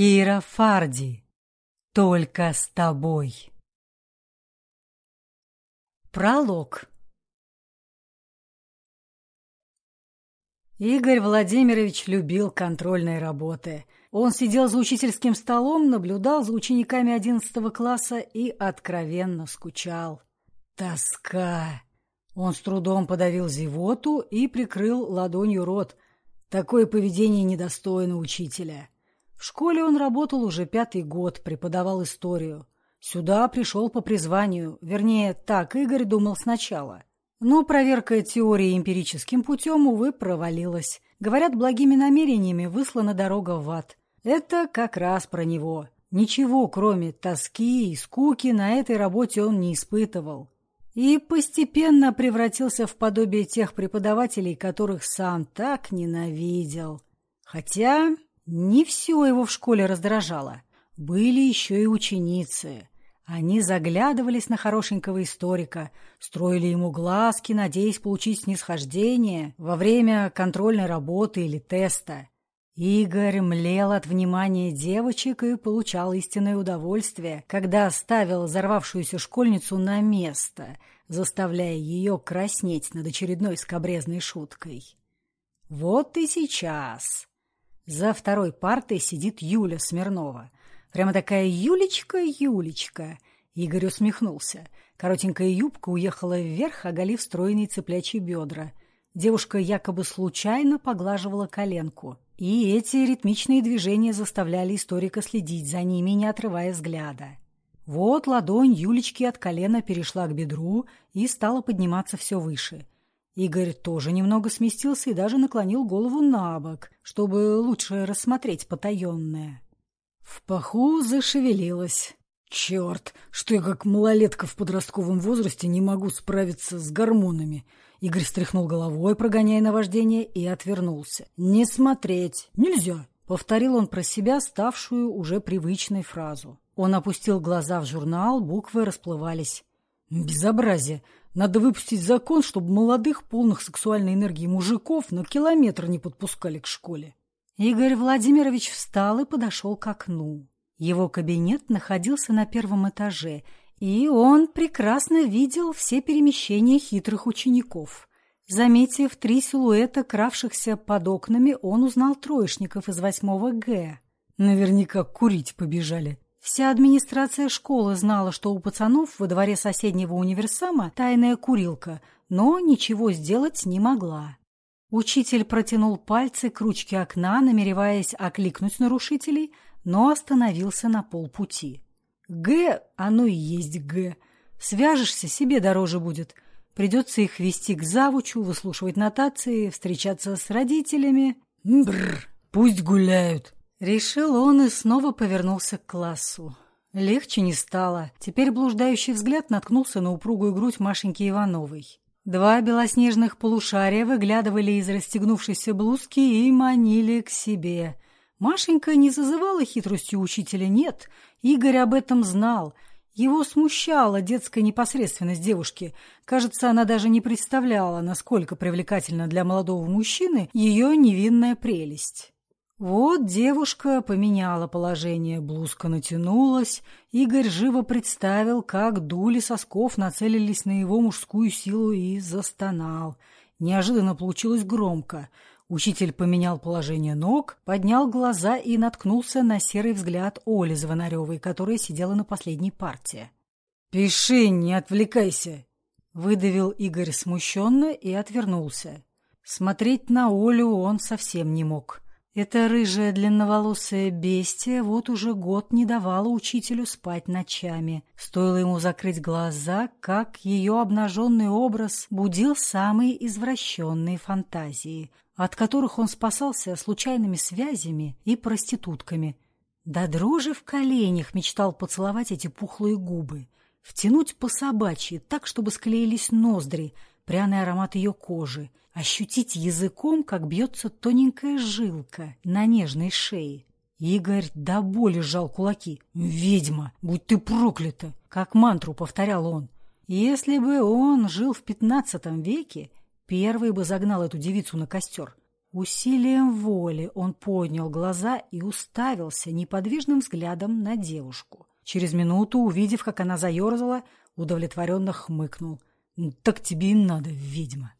Кира Фарди. Только с тобой. Пролог. Игорь Владимирович любил контрольные работы. Он сидел за учительским столом, наблюдал за учениками одиннадцатого класса и откровенно скучал. Тоска. Он с трудом подавил зевоту и прикрыл ладонью рот. Такое поведение недостойно учителя. В школе он работал уже пятый год, преподавал историю. Сюда пришел по призванию, вернее, так Игорь думал сначала. Но проверка теории эмпирическим путем, увы, провалилась. Говорят, благими намерениями выслана дорога в ад. Это как раз про него. Ничего, кроме тоски и скуки, на этой работе он не испытывал. И постепенно превратился в подобие тех преподавателей, которых сам так ненавидел. Хотя не все его в школе раздражало. Были еще и ученицы. Они заглядывались на хорошенького историка, строили ему глазки, надеясь получить снисхождение во время контрольной работы или теста. Игорь млел от внимания девочек и получал истинное удовольствие, когда ставил взорвавшуюся школьницу на место, заставляя ее краснеть над очередной скобрезной шуткой. Вот и сейчас за второй партой сидит Юля Смирнова. Прямо такая Юлечка-Юлечка. Игорь усмехнулся. Коротенькая юбка уехала вверх, оголив стройные цыплячьи бедра. Девушка якобы случайно поглаживала коленку. И эти ритмичные движения заставляли историка следить за ними, не отрывая взгляда. Вот ладонь Юлечки от колена перешла к бедру и стала подниматься все выше. Игорь тоже немного сместился и даже наклонил голову на бок, чтобы лучше рассмотреть потаенное. В паху зашевелилось. «Черт, что я как малолетка в подростковом возрасте не могу справиться с гормонами!» Игорь стряхнул головой, прогоняя наваждение, и отвернулся. «Не смотреть! Нельзя!» — повторил он про себя ставшую уже привычной фразу. Он опустил глаза в журнал, буквы расплывались. «Безобразие! Надо выпустить закон, чтобы молодых, полных сексуальной энергии мужиков на километр не подпускали к школе. Игорь Владимирович встал и подошел к окну. Его кабинет находился на первом этаже, и он прекрасно видел все перемещения хитрых учеников. Заметив три силуэта, кравшихся под окнами, он узнал троечников из восьмого Г. Наверняка курить побежали. Вся администрация школы знала, что у пацанов во дворе соседнего универсама тайная курилка, но ничего сделать не могла. Учитель протянул пальцы к ручке окна, намереваясь окликнуть нарушителей, но остановился на полпути. «Г, оно и есть Г. Свяжешься, себе дороже будет. Придется их вести к завучу, выслушивать нотации, встречаться с родителями. Бррр, пусть гуляют». Решил он и снова повернулся к классу. Легче не стало. Теперь блуждающий взгляд наткнулся на упругую грудь Машеньки Ивановой. Два белоснежных полушария выглядывали из расстегнувшейся блузки и манили к себе. Машенька не зазывала хитростью учителя, нет. Игорь об этом знал. Его смущала детская непосредственность девушки. Кажется, она даже не представляла, насколько привлекательна для молодого мужчины ее невинная прелесть. Вот девушка поменяла положение, блузка натянулась. Игорь живо представил, как дули сосков нацелились на его мужскую силу и застонал. Неожиданно получилось громко. Учитель поменял положение ног, поднял глаза и наткнулся на серый взгляд Оли Звонаревой, которая сидела на последней партии. «Пиши, не отвлекайся!» — выдавил Игорь смущенно и отвернулся. Смотреть на Олю он совсем не мог — эта рыжая длинноволосая бестия вот уже год не давала учителю спать ночами. Стоило ему закрыть глаза, как ее обнаженный образ будил самые извращенные фантазии, от которых он спасался случайными связями и проститутками. До дрожи в коленях мечтал поцеловать эти пухлые губы, втянуть по собачьи так, чтобы склеились ноздри, пряный аромат ее кожи, ощутить языком, как бьется тоненькая жилка на нежной шее. Игорь до боли сжал кулаки. «Ведьма, будь ты проклята!» Как мантру повторял он. Если бы он жил в пятнадцатом веке, первый бы загнал эту девицу на костер. Усилием воли он поднял глаза и уставился неподвижным взглядом на девушку. Через минуту, увидев, как она заерзала, удовлетворенно хмыкнул. «Так тебе и надо, ведьма!»